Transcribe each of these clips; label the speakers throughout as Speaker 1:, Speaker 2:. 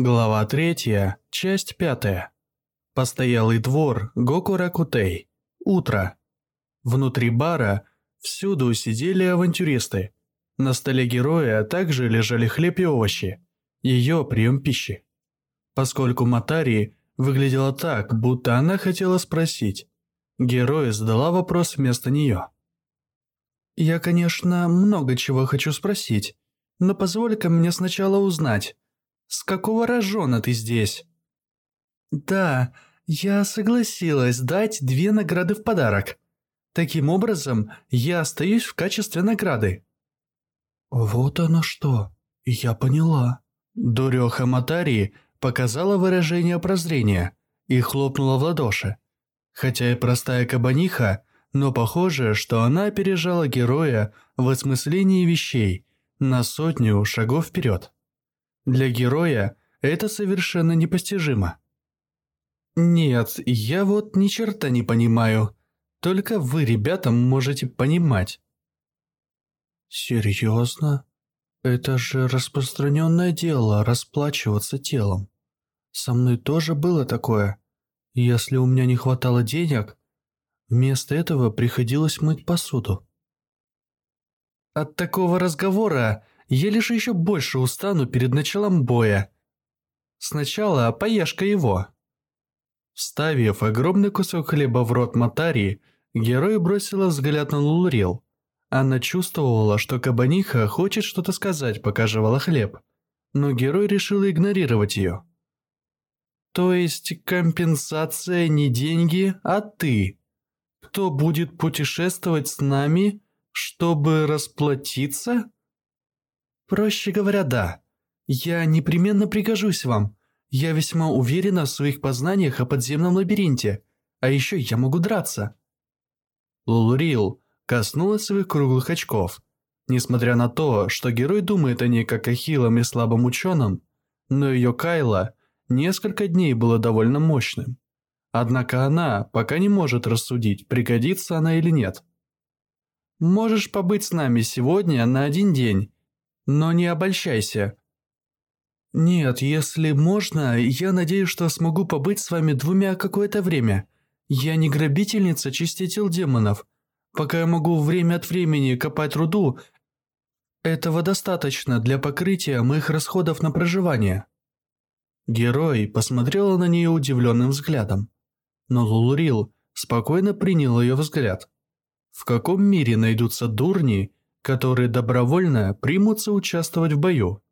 Speaker 1: Глава третья, часть пятая. Постоялый двор Гокуракутей. Утро. Внутри бара всюду сидели авантюристы. На столе героя также лежали хлеб и овощи. Ее прием пищи. Поскольку Матари выглядела так, будто она хотела спросить, герой задала вопрос вместо нее. «Я, конечно, много чего хочу спросить, но позволь-ка мне сначала узнать, с какого рожона ты здесь?» «Да, я согласилась дать две награды в подарок. Таким образом, я остаюсь в качестве награды». «Вот оно что, я поняла». Дурёха Матари показала выражение прозрения и хлопнула в ладоши. Хотя и простая кабаниха, но похоже, что она опережала героя в осмыслении вещей на сотню шагов вперед. Для героя это совершенно непостижимо. Нет, я вот ни черта не понимаю. Только вы, ребята, можете понимать. Серьезно? Это же распространенное дело расплачиваться телом. Со мной тоже было такое. Если у меня не хватало денег, вместо этого приходилось мыть посуду. От такого разговора я лишь еще больше устану перед началом боя. Сначала поешь-ка его». Вставив огромный кусок хлеба в рот Матари, герой бросила взгляд на Лулрил. Она чувствовала, что кабаниха хочет что-то сказать, пока жевала хлеб. Но герой решил игнорировать ее. «То есть компенсация не деньги, а ты? Кто будет путешествовать с нами, чтобы расплатиться?» Проще говоря, да. Я непременно пригожусь вам. Я весьма уверена в своих познаниях о подземном лабиринте. А еще я могу драться. Лулурил коснулась своих круглых очков. Несмотря на то, что герой думает о ней как о хилом и слабом ученом, но ее Кайла несколько дней было довольно мощным. Однако она пока не может рассудить, пригодится она или нет. «Можешь побыть с нами сегодня на один день но не обольщайся. Нет, если можно, я надеюсь, что смогу побыть с вами двумя какое-то время. Я не грабительница чиститель демонов. Пока я могу время от времени копать руду, этого достаточно для покрытия моих расходов на проживание. Герой посмотрела на нее удивленным взглядом. Но Лулурил спокойно принял ее взгляд. В каком мире найдутся дурни, которые добровольно примутся участвовать в бою.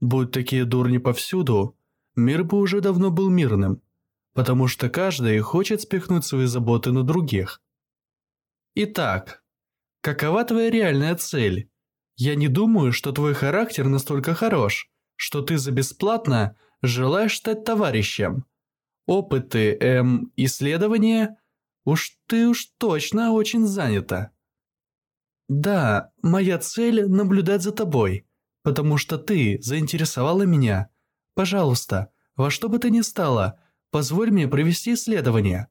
Speaker 1: Будь такие дурни повсюду, мир бы уже давно был мирным, потому что каждый хочет спихнуть свои заботы на других. Итак, какова твоя реальная цель? Я не думаю, что твой характер настолько хорош, что ты за бесплатно желаешь стать товарищем. Опыты, эм, исследования? Уж ты уж точно очень занята. «Да, моя цель – наблюдать за тобой, потому что ты заинтересовала меня. Пожалуйста, во что бы то ни стало, позволь мне провести исследование.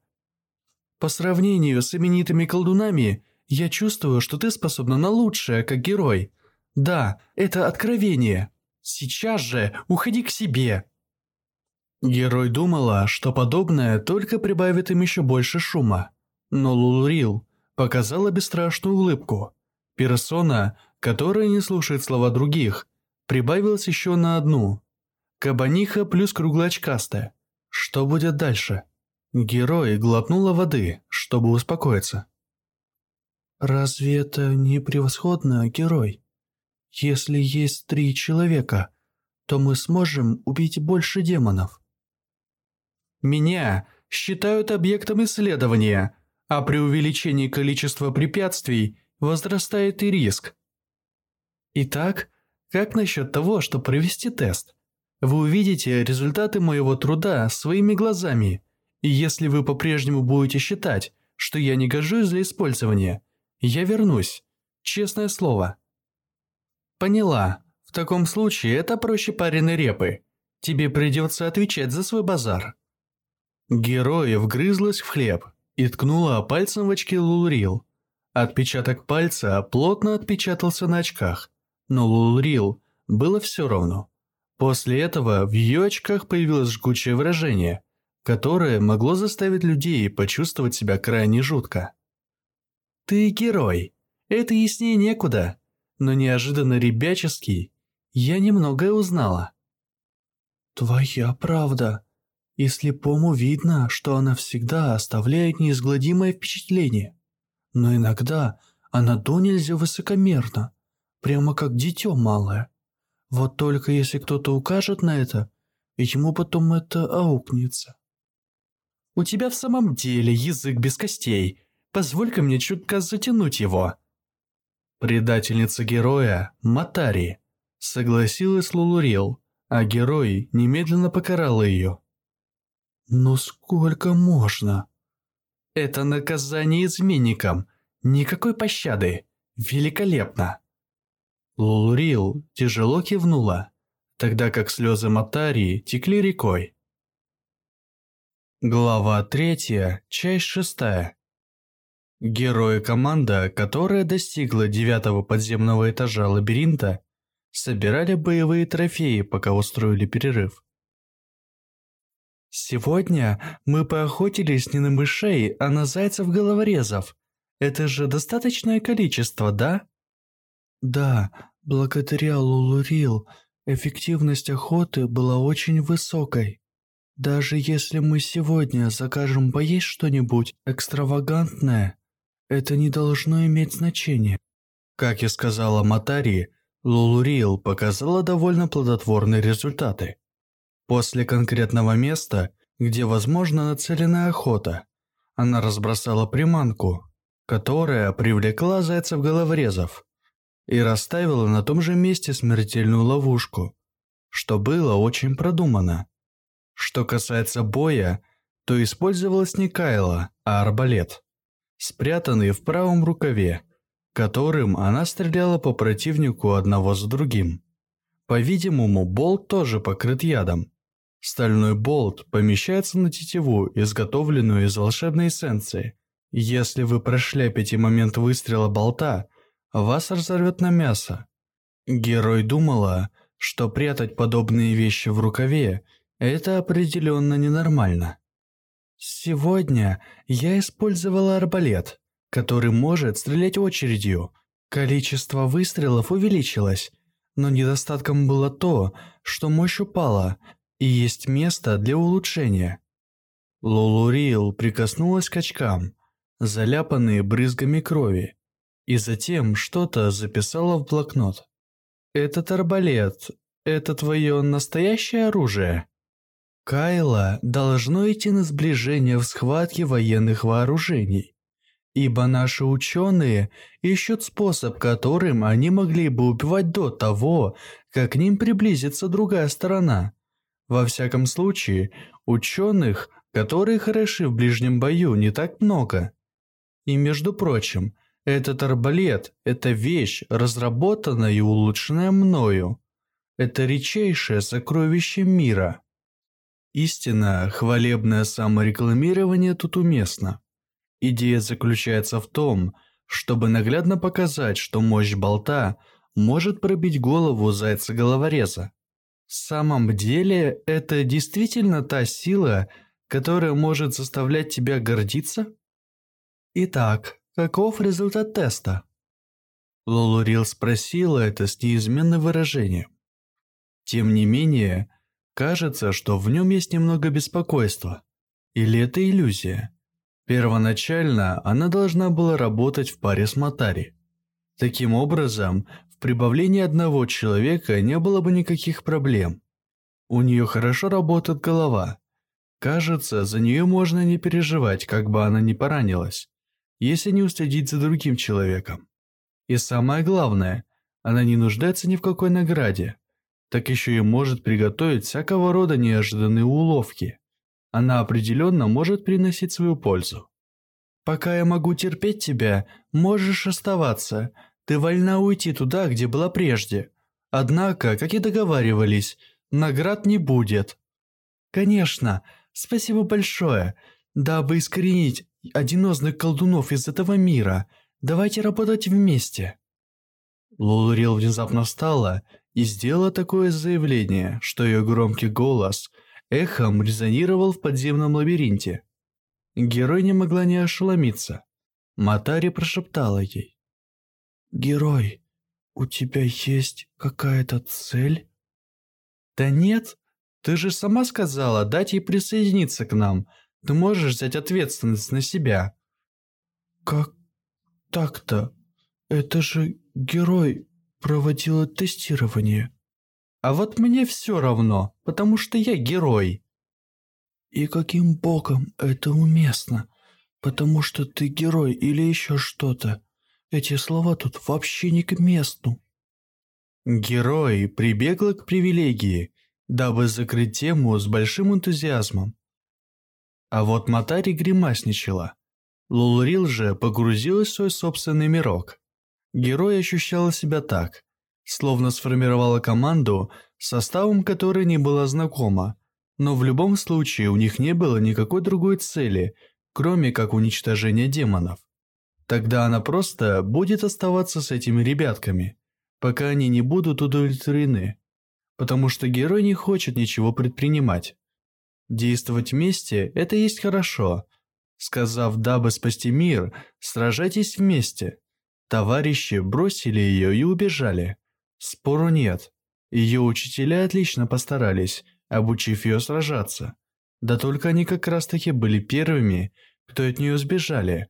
Speaker 1: По сравнению с именитыми колдунами, я чувствую, что ты способна на лучшее, как герой. Да, это откровение. Сейчас же уходи к себе». Герой думала, что подобное только прибавит им еще больше шума. Но Лулрил показала бесстрашную улыбку. Персона, которая не слушает слова других, прибавилась еще на одну. Кабаниха плюс круглоочкастая. Что будет дальше? Герой глотнула воды, чтобы успокоиться. «Разве это не превосходно, герой? Если есть три человека, то мы сможем убить больше демонов». «Меня считают объектом исследования, а при увеличении количества препятствий – возрастает и риск. Итак, как насчет того, чтобы провести тест? Вы увидите результаты моего труда своими глазами, и если вы по-прежнему будете считать, что я не гожусь для использования, я вернусь. Честное слово. Поняла. В таком случае это проще пареной репы. Тебе придется отвечать за свой базар. Героя вгрызлась в хлеб и ткнула пальцем в очки Лулрил. Отпечаток пальца плотно отпечатался на очках, но Лулрил было все равно. После этого в ее очках появилось жгучее выражение, которое могло заставить людей почувствовать себя крайне жутко. «Ты герой. Это яснее некуда, но неожиданно ребяческий. Я немногое узнала». «Твоя правда. И слепому видно, что она всегда оставляет неизгладимое впечатление. Но иногда она до нельзя высокомерна, прямо как дитё малое. Вот только если кто-то укажет на это, ему потом это аукнется. У тебя в самом деле язык без костей. Позволь-ка мне чутка затянуть его. Предательница героя, Матари, согласилась Лулурил, а герой немедленно покарал ее. «Ну сколько можно?» «Это наказание изменникам. Никакой пощады. Великолепно!» Лулурил тяжело кивнула, тогда как слезы Матарии текли рекой. Глава третья, часть шестая. Герои команда, которая достигла девятого подземного этажа лабиринта, собирали боевые трофеи, пока устроили перерыв. Сегодня мы поохотились не на мышей, а на зайцев-головорезов. Это же достаточное количество, да? Да, благодаря Лулурил эффективность охоты была очень высокой. Даже если мы сегодня закажем поесть что-нибудь экстравагантное, это не должно иметь значения. Как и сказала Матари, Лулурил показала довольно плодотворные результаты. После конкретного места, где возможно нацелена охота, она разбросала приманку, которая привлекла зайцев-головорезов и расставила на том же месте смертельную ловушку, что было очень продумано. Что касается боя, то использовалась не Кайла, а арбалет, спрятанный в правом рукаве, которым она стреляла по противнику одного за другим. По-видимому, болт тоже покрыт ядом. Стальной болт помещается на тетиву, изготовленную из волшебной эссенции. Если вы прошляпите момент выстрела болта, вас разорвет на мясо. Герой думала, что прятать подобные вещи в рукаве – это определенно ненормально. Сегодня я использовала арбалет, который может стрелять очередью. Количество выстрелов увеличилось, но недостатком было то, что мощь упала, и есть место для улучшения. Лолурил прикоснулась к очкам, заляпанные брызгами крови, и затем что-то записала в блокнот. «Этот арбалет – это твое настоящее оружие?» Кайла должно идти на сближение в схватке военных вооружений, ибо наши ученые ищут способ, которым они могли бы убивать до того, как к ним приблизится другая сторона. Во всяком случае, ученых, которые хороши в ближнем бою, не так много. И между прочим, этот арбалет – это вещь, разработанная и улучшенная мною. Это редчайшее сокровище мира. Истинно, хвалебное саморекламирование тут уместно. Идея заключается в том, чтобы наглядно показать, что мощь болта может пробить голову зайца-головореза. В самом деле, это действительно та сила, которая может заставлять тебя гордиться? Итак, Каков результат теста? Лолурил спросила это с неизменным выражением. Тем не менее, кажется, что в нем есть немного беспокойства. Или это иллюзия? Первоначально она должна была работать в паре с Матари. Таким образом, в прибавлении одного человека не было бы никаких проблем. У нее хорошо работает голова. Кажется, за нее можно не переживать, как бы она ни поранилась если не уследить за другим человеком. И самое главное, она не нуждается ни в какой награде, так еще и может приготовить всякого рода неожиданные уловки. Она определенно может приносить свою пользу. «Пока я могу терпеть тебя, можешь оставаться. Ты вольна уйти туда, где была прежде. Однако, как и договаривались, наград не будет». «Конечно, спасибо большое. Дабы искоренить одинозных колдунов из этого мира. Давайте работать вместе». Лулурил внезапно встала и сделала такое заявление, что ее громкий голос эхом резонировал в подземном лабиринте. Герой не могла не ошеломиться. Матари прошептала ей. «Герой, у тебя есть какая-то цель?» «Да нет, ты же сама сказала дать ей присоединиться к нам. Ты можешь взять ответственность на себя». «Как так-то? Это же герой проводила тестирование. А вот мне все равно, потому что я герой. И каким боком это уместно? Потому что ты герой или еще что-то. Эти слова тут вообще не к месту. Герой прибегла к привилегии, дабы закрыть тему с большим энтузиазмом. А вот Матари гримасничала. Лулурил же погрузилась в свой собственный мирок. Герой ощущала себя так, словно сформировала команду, составом которой не была знакома, но в любом случае у них не было никакой другой цели, кроме как уничтожения демонов. Тогда она просто будет оставаться с этими ребятками, пока они не будут удовлетворены, потому что герой не хочет ничего предпринимать. Действовать вместе – это есть хорошо. Сказав, дабы спасти мир, сражайтесь вместе. Товарищи бросили ее и убежали. Спору нет. Ее учителя отлично постарались, обучив ее сражаться. Да только они как раз таки были первыми, кто от нее сбежали.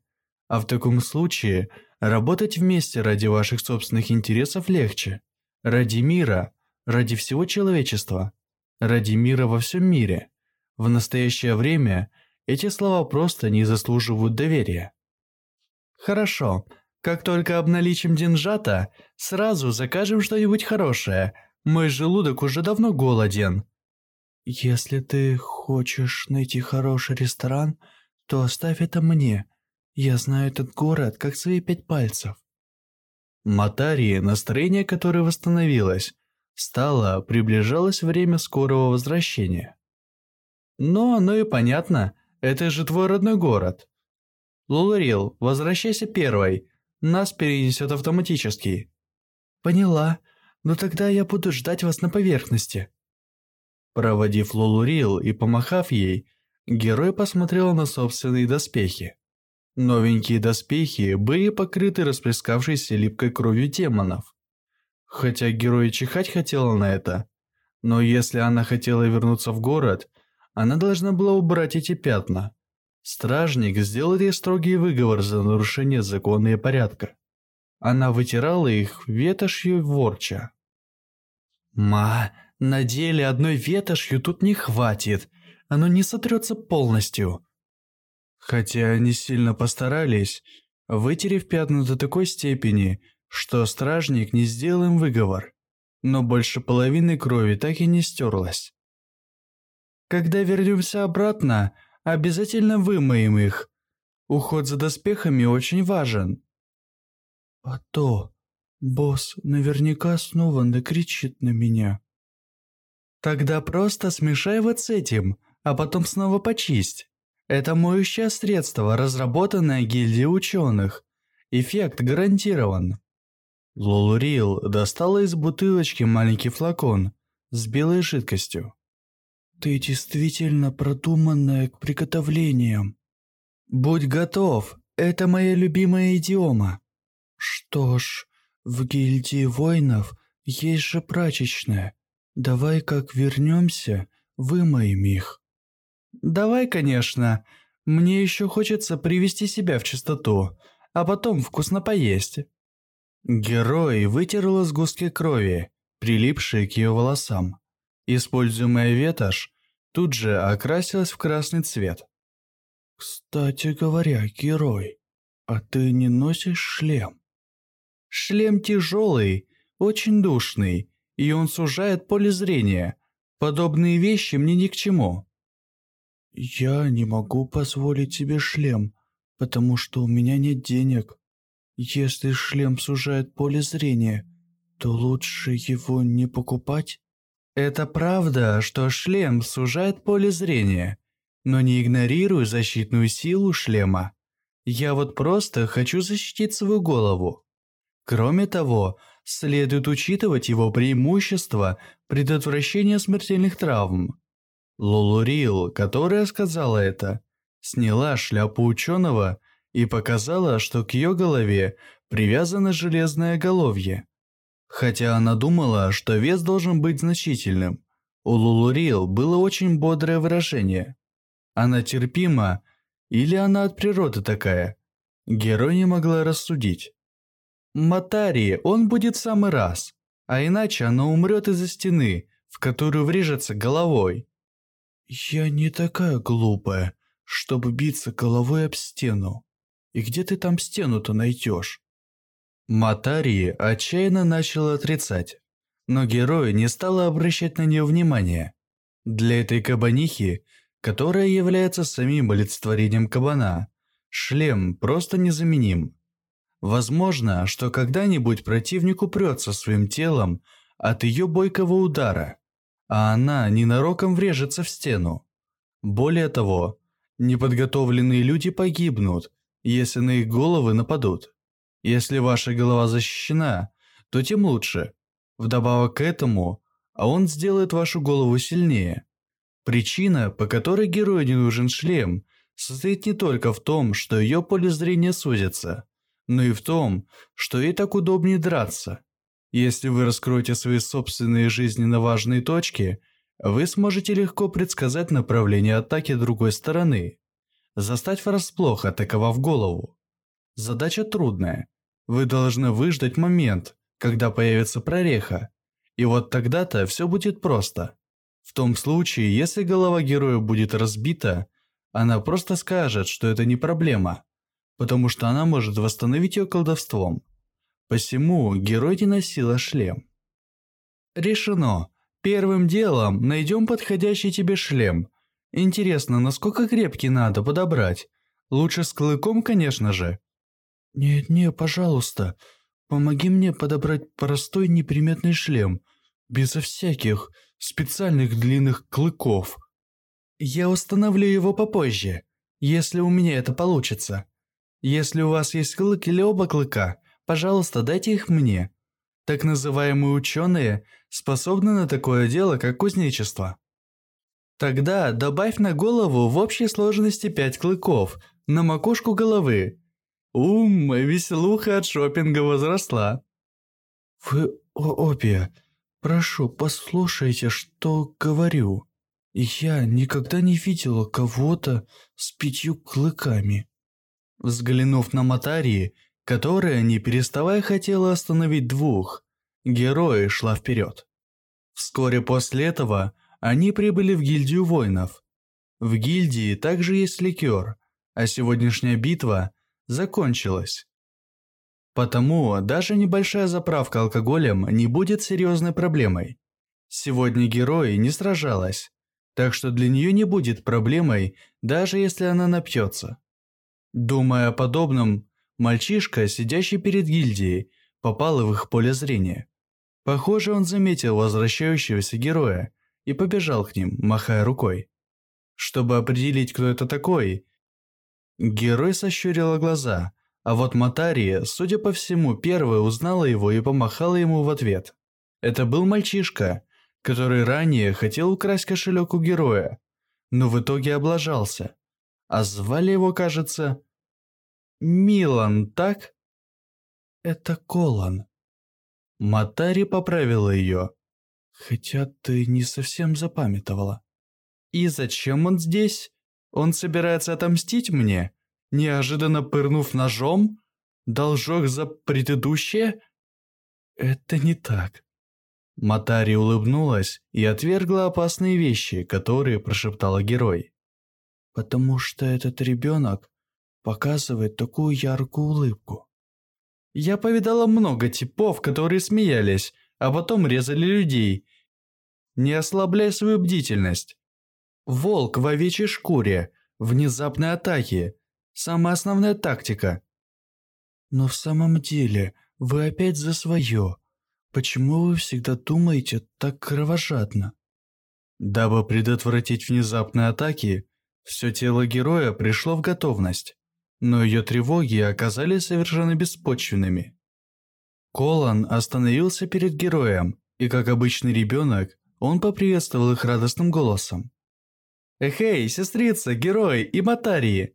Speaker 1: А в таком случае работать вместе ради ваших собственных интересов легче. Ради мира, ради всего человечества, ради мира во всем мире. В настоящее время эти слова просто не заслуживают доверия. Хорошо, как только обналичим деньжата, сразу закажем что-нибудь хорошее. Мой желудок уже давно голоден. Если ты хочешь найти хороший ресторан, то оставь это мне. Я знаю этот город как свои пять пальцев. Матарии, настроение которой восстановилось, стало, приближалось время скорого возвращения. Но оно и понятно, это же твой родной город. Луларил, возвращайся первой, нас перенесет автоматически». «Поняла. Но тогда я буду ждать вас на поверхности». Проводив Лулурил и помахав ей, герой посмотрел на собственные доспехи. Новенькие доспехи были покрыты расплескавшейся липкой кровью демонов. Хотя герой чихать хотела на это, но если она хотела вернуться в город, она должна была убрать эти пятна. Стражник сделал ей строгий выговор за нарушение закона и порядка. Она вытирала их ветошью ворча. «Ма, на деле одной ветошью тут не хватит, оно не сотрется полностью». Хотя они сильно постарались, вытерев пятна до такой степени, что стражник не сделал им выговор, но больше половины крови так и не стерлась. «Когда вернемся обратно, Обязательно вымоем их. Уход за доспехами очень важен. А то босс наверняка снова накричит на меня. Тогда просто смешай вот с этим, а потом снова почисть. Это моющее средство, разработанное гильдией ученых. Эффект гарантирован. Лолурил достала из бутылочки маленький флакон с белой жидкостью. Ты действительно продуманная к приготовлениям. Будь готов, это моя любимая идиома. Что ж, в гильдии воинов есть же прачечная. Давай как вернемся, вымоем их. Давай, конечно. Мне еще хочется привести себя в чистоту, а потом вкусно поесть. Герой вытерла сгустки крови, прилипшие к ее волосам. Используемая ветошь тут же окрасилась в красный цвет. «Кстати говоря, герой, а ты не носишь шлем?» «Шлем тяжелый, очень душный, и он сужает поле зрения. Подобные вещи мне ни к чему». «Я не могу позволить себе шлем, потому что у меня нет денег. Если шлем сужает поле зрения, то лучше его не покупать?» Это правда, что шлем сужает поле зрения, но не игнорируй защитную силу шлема. Я вот просто хочу защитить свою голову. Кроме того, следует учитывать его преимущества предотвращения смертельных травм. Лулурил, которая сказала это, сняла шляпу ученого и показала, что к ее голове привязано железное головье. Хотя она думала, что вес должен быть значительным, у Лулурил было очень бодрое выражение. Она терпима или она от природы такая? Герой не могла рассудить. Матари, он будет в самый раз, а иначе она умрет из-за стены, в которую врежется головой. Я не такая глупая, чтобы биться головой об стену. И где ты там стену-то найдешь? Матари отчаянно начала отрицать, но герой не стала обращать на нее внимания. Для этой кабанихи, которая является самим олицетворением кабана, шлем просто незаменим. Возможно, что когда-нибудь противник упрется своим телом от ее бойкого удара, а она ненароком врежется в стену. Более того, неподготовленные люди погибнут, если на их головы нападут. Если ваша голова защищена, то тем лучше. Вдобавок к этому, а он сделает вашу голову сильнее. Причина, по которой герою не нужен шлем, состоит не только в том, что ее поле зрения сузится, но и в том, что ей так удобнее драться. Если вы раскроете свои собственные жизненно важные точки, вы сможете легко предсказать направление атаки другой стороны, застать врасплох, атаковав голову. Задача трудная. Вы должны выждать момент, когда появится прореха, и вот тогда-то все будет просто. В том случае, если голова героя будет разбита, она просто скажет, что это не проблема, потому что она может восстановить ее колдовством. Посему герой не носила шлем. Решено. Первым делом найдем подходящий тебе шлем. Интересно, насколько крепкий надо подобрать? Лучше с клыком, конечно же. «Нет-не, пожалуйста, помоги мне подобрать простой неприметный шлем, безо всяких специальных длинных клыков. Я установлю его попозже, если у меня это получится. Если у вас есть клык или оба клыка, пожалуйста, дайте их мне. Так называемые ученые способны на такое дело, как кузнечество. Тогда добавь на голову в общей сложности пять клыков, на макушку головы, Ум, веселуха от шопинга возросла. Вы, Опия, прошу, послушайте, что говорю. Я никогда не видела кого-то с пятью клыками. Взглянув на Матарии, которая, не переставая, хотела остановить двух, герои шла вперед. Вскоре после этого они прибыли в гильдию воинов. В гильдии также есть ликер, а сегодняшняя битва закончилась. Потому даже небольшая заправка алкоголем не будет серьезной проблемой. Сегодня герой не сражалась, так что для нее не будет проблемой, даже если она напьется. Думая о подобном, мальчишка, сидящий перед гильдией, попал в их поле зрения. Похоже, он заметил возвращающегося героя и побежал к ним, махая рукой. Чтобы определить, кто это такой, Герой сощурила глаза, а вот Матария, судя по всему, первая узнала его и помахала ему в ответ. Это был мальчишка, который ранее хотел украсть кошелек у героя, но в итоге облажался. А звали его, кажется, Милан, так? Это Колан. Матари поправила ее. Хотя ты не совсем запамятовала. И зачем он здесь? Он собирается отомстить мне, неожиданно пырнув ножом? Должок за предыдущее? Это не так. Матари улыбнулась и отвергла опасные вещи, которые прошептала герой. Потому что этот ребенок показывает такую яркую улыбку. Я повидала много типов, которые смеялись, а потом резали людей. Не ослабляй свою бдительность. Волк в овечьей шкуре, внезапной атаки, самая основная тактика. Но в самом деле, вы опять за свое. Почему вы всегда думаете так кровожадно? Дабы предотвратить внезапные атаки, все тело героя пришло в готовность, но ее тревоги оказались совершенно беспочвенными. Колан остановился перед героем, и как обычный ребенок, он поприветствовал их радостным голосом. «Эхей, сестрица, герой и Матарии!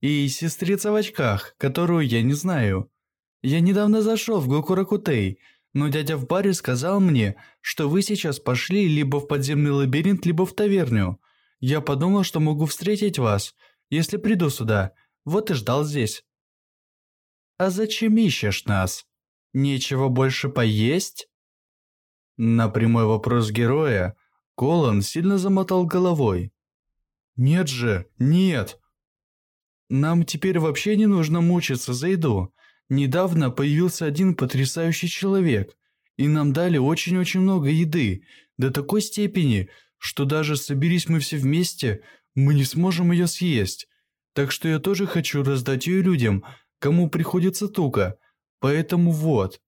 Speaker 1: И сестрица в очках, которую я не знаю. Я недавно зашел в Гокуракутей, но дядя в баре сказал мне, что вы сейчас пошли либо в подземный лабиринт, либо в таверню. Я подумал, что могу встретить вас, если приду сюда. Вот и ждал здесь». «А зачем ищешь нас? Нечего больше поесть?» На прямой вопрос героя Колон сильно замотал головой. «Нет же, нет!» «Нам теперь вообще не нужно мучиться за еду. Недавно появился один потрясающий человек, и нам дали очень-очень много еды, до такой степени, что даже соберись мы все вместе, мы не сможем ее съесть. Так что я тоже хочу раздать ее людям, кому приходится туго. Поэтому вот».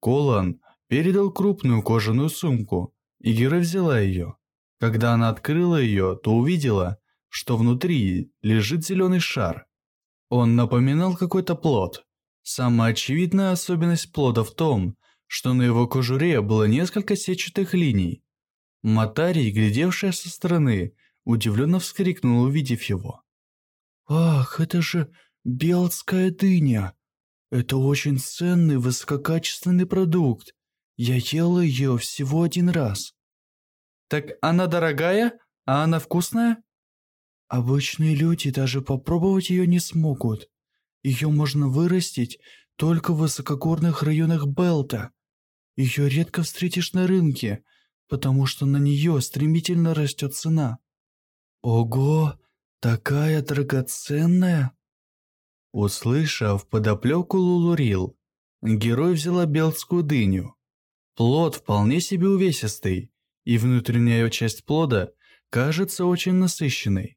Speaker 1: Колон передал крупную кожаную сумку, и Гера взяла ее. Когда она открыла ее, то увидела, что внутри лежит зеленый шар. Он напоминал какой-то плод. Самая очевидная особенность плода в том, что на его кожуре было несколько сетчатых линий. Матарий, глядевшая со стороны, удивленно вскрикнула, увидев его. «Ах, это же белтская дыня! Это очень ценный высококачественный продукт. Я ела ее всего один раз. Так она дорогая, а она вкусная? Обычные люди даже попробовать ее не смогут. Ее можно вырастить только в высокогорных районах Белта. Ее редко встретишь на рынке, потому что на нее стремительно растет цена. Ого, такая драгоценная! Услышав подоплеку Лулурил, герой взяла белтскую дыню Плод вполне себе увесистый, и внутренняя часть плода кажется очень насыщенной.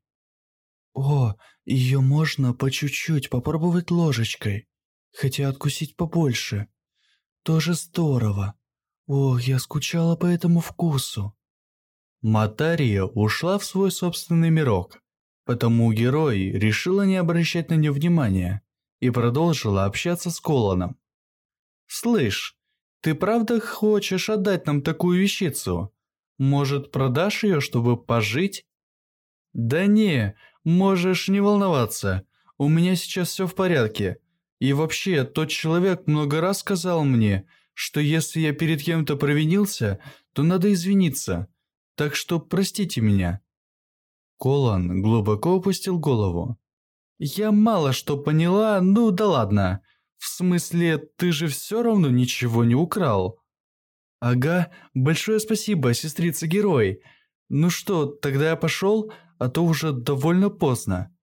Speaker 1: О, ее можно по чуть-чуть попробовать ложечкой, хотя откусить побольше. Тоже здорово. Ох, я скучала по этому вкусу. Матария ушла в свой собственный мирок, потому герой решила не обращать на нее внимания и продолжила общаться с Колоном. «Слышь, ты правда хочешь отдать нам такую вещицу? Может, продашь ее, чтобы пожить? Да не, можешь не волноваться. У меня сейчас все в порядке. И вообще, тот человек много раз сказал мне, что если я перед кем-то провинился, то надо извиниться. Так что простите меня. Колан глубоко опустил голову. Я мало что поняла, ну да ладно. В смысле, ты же все равно ничего не украл? Ага, большое спасибо, сестрица-герой. Ну что, тогда я пошел, а то уже довольно поздно.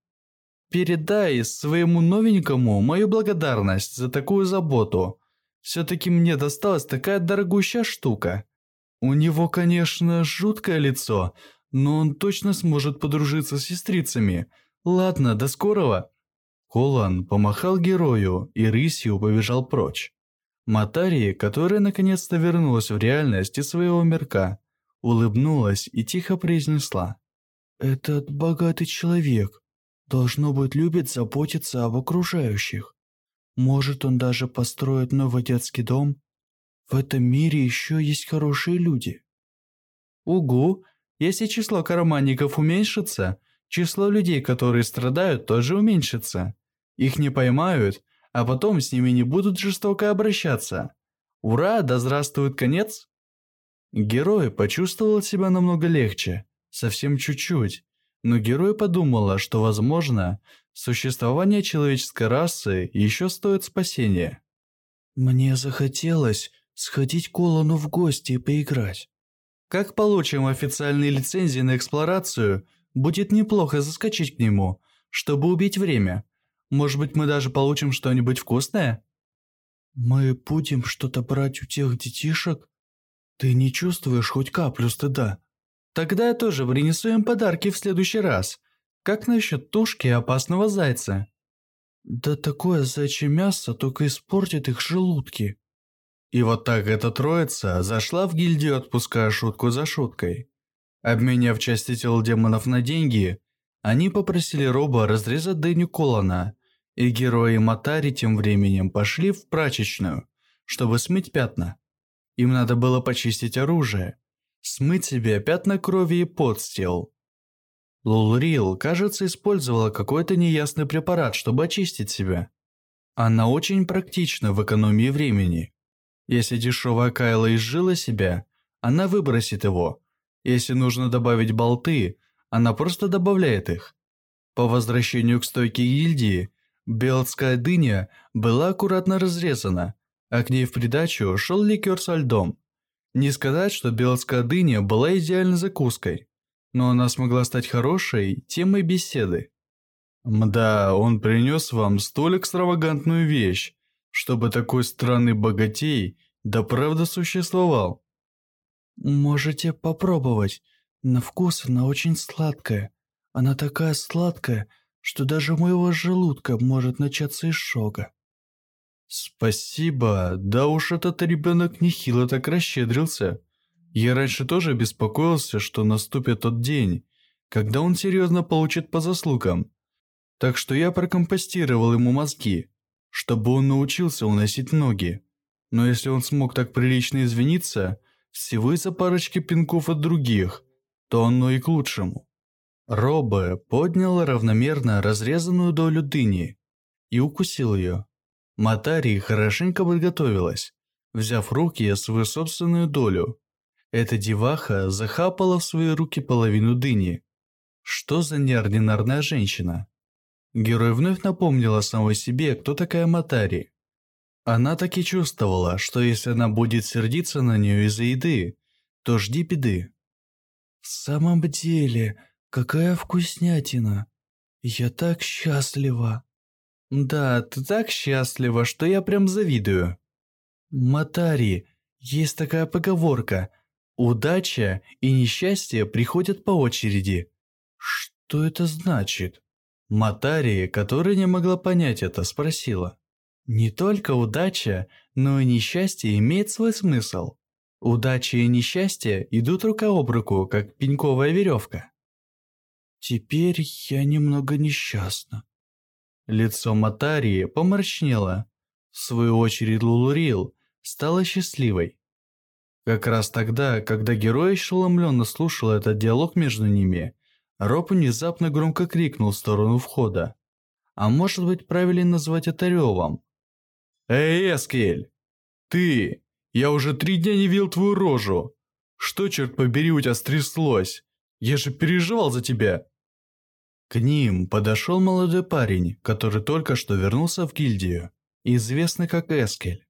Speaker 1: Передай своему новенькому мою благодарность за такую заботу. Все-таки мне досталась такая дорогущая штука. У него, конечно, жуткое лицо, но он точно сможет подружиться с сестрицами. Ладно, до скорого. Колан помахал герою и рысью побежал прочь. Матари, которая наконец-то вернулась в реальность из своего мирка, улыбнулась и тихо произнесла. «Этот богатый человек, должно быть, любит заботиться об окружающих. Может, он даже построит новый детский дом? В этом мире еще есть хорошие люди». «Угу, если число карманников уменьшится, число людей, которые страдают, тоже уменьшится. Их не поймают, а потом с ними не будут жестоко обращаться. Ура, да здравствует конец! Герой почувствовал себя намного легче, совсем чуть-чуть, но герой подумала, что, возможно, существование человеческой расы еще стоит спасения. «Мне захотелось сходить к Олану в гости и поиграть. Как получим официальные лицензии на эксплуатацию, будет неплохо заскочить к нему, чтобы убить время, может быть, мы даже получим что-нибудь вкусное? Мы будем что-то брать у тех детишек? Ты не чувствуешь хоть каплю стыда? Тогда я тоже принесу им подарки в следующий раз. Как насчет тушки опасного зайца? Да такое зайчье мясо только испортит их желудки. И вот так эта троица зашла в гильдию, отпуская шутку за шуткой. Обменяв части тел демонов на деньги, они попросили Роба разрезать дыню Колона, и герои Матари тем временем пошли в прачечную, чтобы смыть пятна. Им надо было почистить оружие, смыть себе пятна крови и тел. Лулрил, кажется, использовала какой-то неясный препарат, чтобы очистить себя. Она очень практична в экономии времени. Если дешевая Кайла изжила себя, она выбросит его. Если нужно добавить болты, она просто добавляет их. По возвращению к стойке гильдии, белтская дыня была аккуратно разрезана, а к ней в придачу шел ликер со льдом. Не сказать, что белтская дыня была идеальной закуской но она смогла стать хорошей темой беседы. Мда, он принес вам столь экстравагантную вещь, чтобы такой странный богатей да правда существовал. Можете попробовать. На вкус она очень сладкая. Она такая сладкая, что даже у моего желудка может начаться изжога. Спасибо, да уж этот ребенок нехило так расщедрился. Я раньше тоже беспокоился, что наступит тот день, когда он серьезно получит по заслугам. Так что я прокомпостировал ему мозги, чтобы он научился уносить ноги. Но если он смог так прилично извиниться, всего из-за парочки пинков от других, то оно и к лучшему. Робе поднял равномерно разрезанную долю дыни и укусил ее. Матари хорошенько подготовилась, взяв руки свою собственную долю эта деваха захапала в свои руки половину дыни. Что за неординарная женщина? Герой вновь напомнила самой себе, кто такая Матари. Она так и чувствовала, что если она будет сердиться на нее из-за еды, то жди беды. «В самом деле, какая вкуснятина! Я так счастлива!» «Да, ты так счастлива, что я прям завидую!» «Матари, есть такая поговорка – Удача и несчастье приходят по очереди. Что это значит? Матария, которая не могла понять это, спросила. Не только удача, но и несчастье имеет свой смысл. Удача и несчастье идут рука об руку, как пеньковая веревка. Теперь я немного несчастна. Лицо Матарии помрачнело. В свою очередь Лулурил стала счастливой. Как раз тогда, когда герой ошеломленно слушал этот диалог между ними, Роб внезапно громко крикнул в сторону входа. А может быть правильно назвать это ревом? «Эй, Эскель! Ты! Я уже три дня не видел твою рожу! Что, черт побери, у тебя стряслось? Я же переживал за тебя!» К ним подошел молодой парень, который только что вернулся в гильдию, известный как Эскель.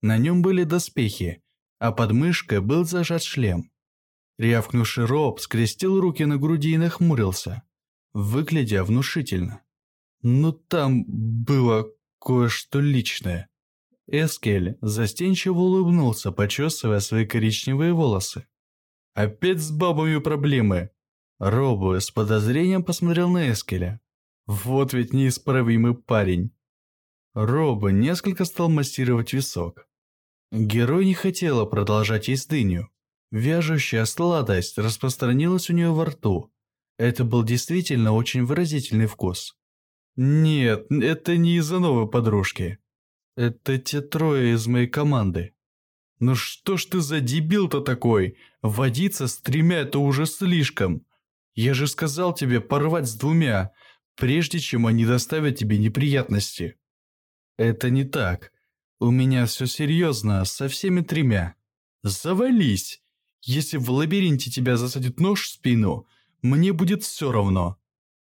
Speaker 1: На нем были доспехи, а под мышкой был зажат шлем. Рявкнувший Роб скрестил руки на груди и нахмурился, выглядя внушительно. Но там было кое-что личное. Эскель застенчиво улыбнулся, почесывая свои коричневые волосы. «Опять с бабами проблемы!» Робу с подозрением посмотрел на Эскеля. «Вот ведь неисправимый парень!» Робо несколько стал массировать висок. Герой не хотела продолжать есть дыню. Вяжущая сладость распространилась у нее во рту. Это был действительно очень выразительный вкус. Нет, это не из-за новой подружки. Это те трое из моей команды. Ну что ж ты за дебил-то такой? Водиться с тремя это уже слишком. Я же сказал тебе порвать с двумя, прежде чем они доставят тебе неприятности. Это не так. У меня все серьезно, со всеми тремя. Завались! Если в лабиринте тебя засадит нож в спину, мне будет все равно.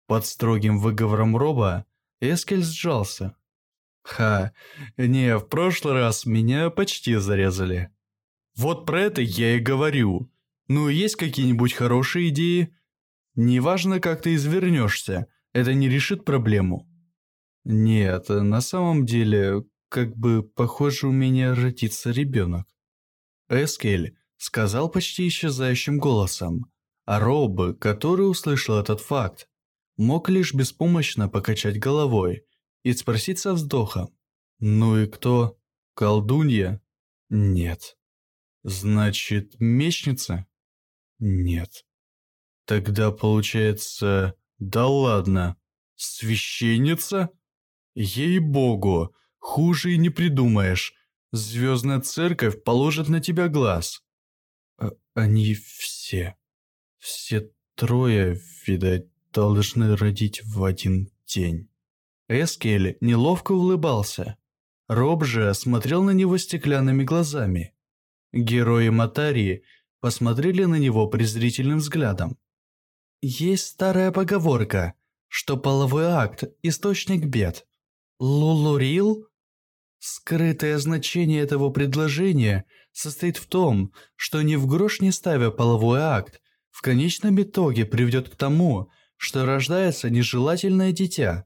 Speaker 1: Под строгим выговором Роба Эскель сжался. Ха, не, в прошлый раз меня почти зарезали. Вот про это я и говорю. Ну, есть какие-нибудь хорошие идеи? Неважно, как ты извернешься, это не решит проблему. Нет, на самом деле, как бы, похоже, у меня родится ребенок. Эскель сказал почти исчезающим голосом, а Роб, который услышал этот факт, мог лишь беспомощно покачать головой и спросить со вздохом. «Ну и кто? Колдунья?» «Нет». «Значит, мечница?» «Нет». «Тогда получается...» «Да ладно. Священница?» «Ей-богу, Хуже и не придумаешь. Звездная церковь положит на тебя глаз. Они все, все трое, видать, должны родить в один день. Эскель неловко улыбался. Роб же смотрел на него стеклянными глазами. Герои Матарии посмотрели на него презрительным взглядом. Есть старая поговорка, что половой акт – источник бед. Лулурил? Скрытое значение этого предложения состоит в том, что ни в грош не ставя половой акт, в конечном итоге приведет к тому, что рождается нежелательное дитя.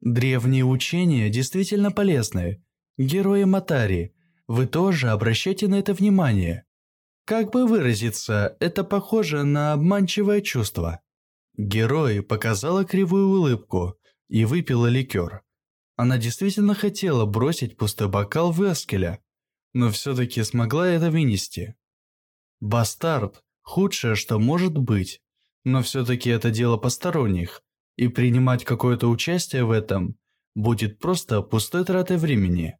Speaker 1: Древние учения действительно полезны. Герои Матари, вы тоже обращайте на это внимание. Как бы выразиться, это похоже на обманчивое чувство. Герой показала кривую улыбку и выпила ликер. Она действительно хотела бросить пустой бокал в Эскеля, но все-таки смогла это вынести. Бастард – худшее, что может быть, но все-таки это дело посторонних, и принимать какое-то участие в этом будет просто пустой тратой времени.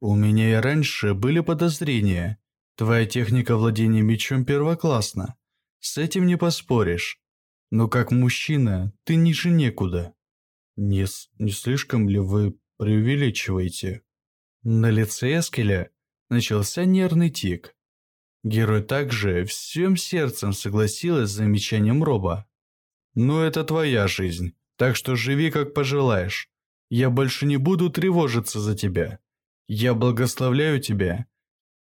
Speaker 1: У меня и раньше были подозрения, Твоя техника владения мечом первоклассна. С этим не поспоришь. Но как мужчина, ты ниже некуда. Не, не слишком ли вы преувеличиваете? На лице Эскеля начался нервный тик. Герой также всем сердцем согласилась с замечанием Роба. «Ну это твоя жизнь, так что живи как пожелаешь. Я больше не буду тревожиться за тебя. Я благословляю тебя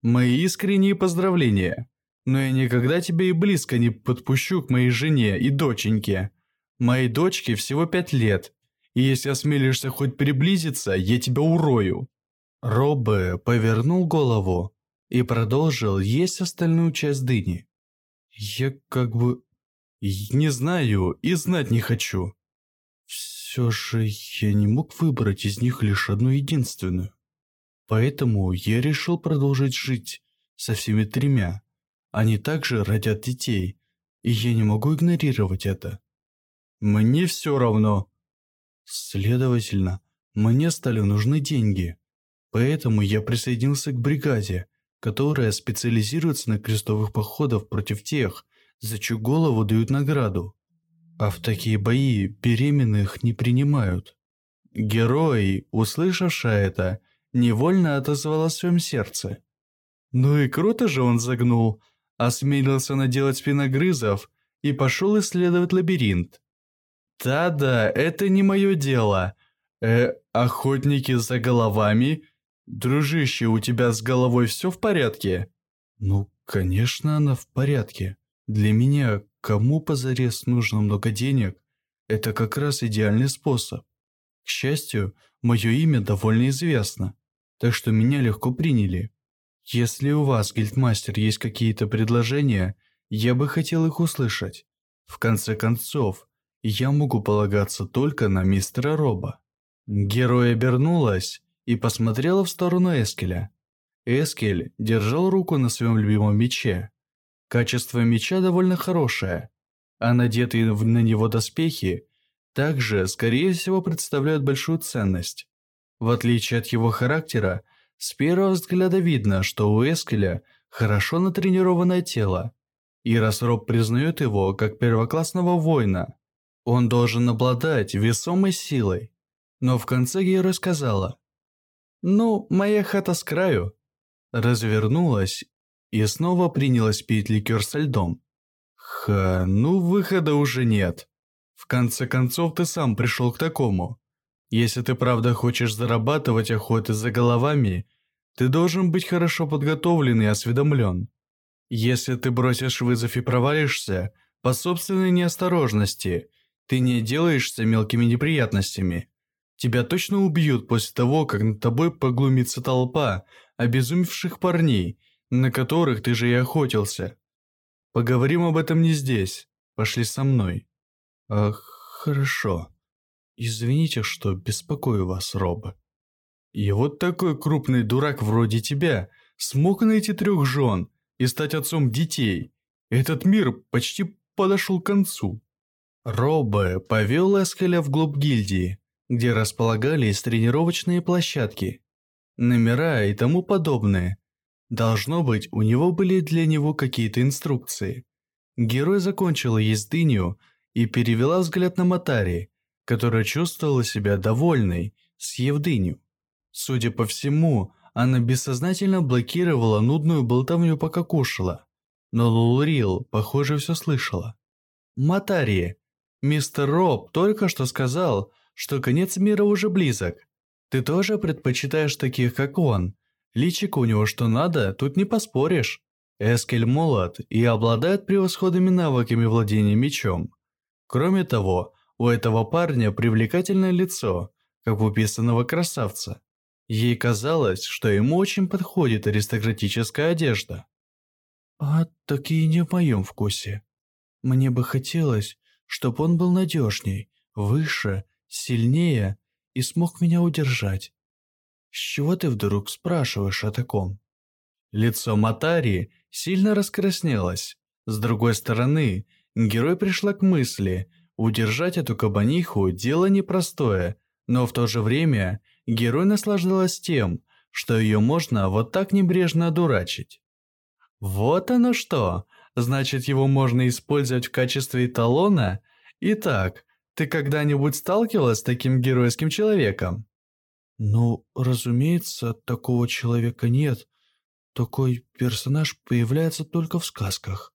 Speaker 1: Мои искренние поздравления. Но я никогда тебя и близко не подпущу к моей жене и доченьке. Моей дочке всего пять лет, и если осмелишься хоть приблизиться, я тебя урою». Роббе повернул голову и продолжил есть остальную часть дыни. «Я как бы... не знаю и знать не хочу. Все же я не мог выбрать из них лишь одну единственную. Поэтому я решил продолжить жить со всеми тремя. Они также родят детей, и я не могу игнорировать это. Мне все равно. Следовательно, мне стали нужны деньги. Поэтому я присоединился к бригаде, которая специализируется на крестовых походах против тех, за чью голову дают награду. А в такие бои беременных не принимают. Герой, услышавший это, невольно отозвалось в своем сердце. Ну и круто же он загнул, осмелился наделать спиногрызов и пошел исследовать лабиринт. Да-да, это не мое дело. Э, охотники за головами? Дружище, у тебя с головой все в порядке? Ну, конечно, она в порядке. Для меня, кому позарез нужно много денег, это как раз идеальный способ. К счастью, мое имя довольно известно так что меня легко приняли. Если у вас, гильдмастер, есть какие-то предложения, я бы хотел их услышать. В конце концов, я могу полагаться только на мистера Роба». Герой обернулась и посмотрела в сторону Эскеля. Эскель держал руку на своем любимом мече. Качество меча довольно хорошее, а надетые на него доспехи также, скорее всего, представляют большую ценность. В отличие от его характера, с первого взгляда видно, что у Эскеля хорошо натренированное тело. И раз Роб признает его как первоклассного воина, он должен обладать весомой силой. Но в конце герой сказала, «Ну, моя хата с краю». Развернулась и снова принялась пить ликер со льдом. «Ха, ну выхода уже нет. В конце концов ты сам пришел к такому. Если ты правда хочешь зарабатывать охотой за головами, ты должен быть хорошо подготовлен и осведомлен. Если ты бросишь вызов и провалишься, по собственной неосторожности, ты не делаешься мелкими неприятностями. Тебя точно убьют после того, как над тобой поглумится толпа обезумевших парней, на которых ты же и охотился. Поговорим об этом не здесь. Пошли со мной. Ах, хорошо. Извините, что беспокою вас, Роб. И вот такой крупный дурак вроде тебя смог найти трех жен и стать отцом детей. Этот мир почти подошел к концу. Робе повел Эскеля вглубь гильдии, где располагались тренировочные площадки. номера и тому подобное. Должно быть, у него были для него какие-то инструкции. Герой закончила есть дыню и перевела взгляд на Матари, которая чувствовала себя довольной, съев дыню. Судя по всему, она бессознательно блокировала нудную болтовню, пока кушала. Но Лулрил, похоже, все слышала. «Матари, мистер Роб только что сказал, что конец мира уже близок. Ты тоже предпочитаешь таких, как он. Личико у него что надо, тут не поспоришь. Эскель молод и обладает превосходными навыками владения мечом. Кроме того, у этого парня привлекательное лицо, как у писаного красавца. Ей казалось, что ему очень подходит аристократическая одежда. А такие не в моем вкусе. Мне бы хотелось, чтобы он был надежней, выше, сильнее и смог меня удержать. С чего ты вдруг спрашиваешь о таком? Лицо Матари сильно раскраснелось. С другой стороны, герой пришла к мысли, удержать эту кабаниху дело непростое, но в то же время герой наслаждалась тем, что ее можно вот так небрежно одурачить. Вот оно что! Значит, его можно использовать в качестве эталона? Итак, ты когда-нибудь сталкивалась с таким геройским человеком? Ну, разумеется, такого человека нет. Такой персонаж появляется только в сказках.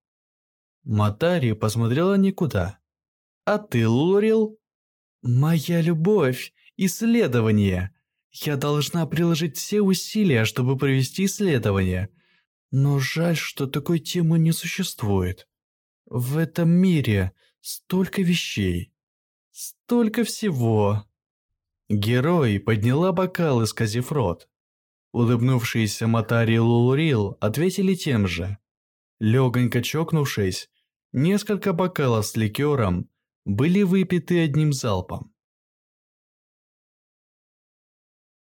Speaker 1: Матари посмотрела никуда. А ты, Лурил? Моя любовь, исследование. Я должна приложить все усилия, чтобы провести исследование. Но жаль, что такой темы не существует. В этом мире столько вещей. Столько всего. Герой подняла бокал, исказив рот. Улыбнувшиеся Матари и Лулурил ответили тем же. Легонько чокнувшись, несколько бокалов с ликером были выпиты одним залпом.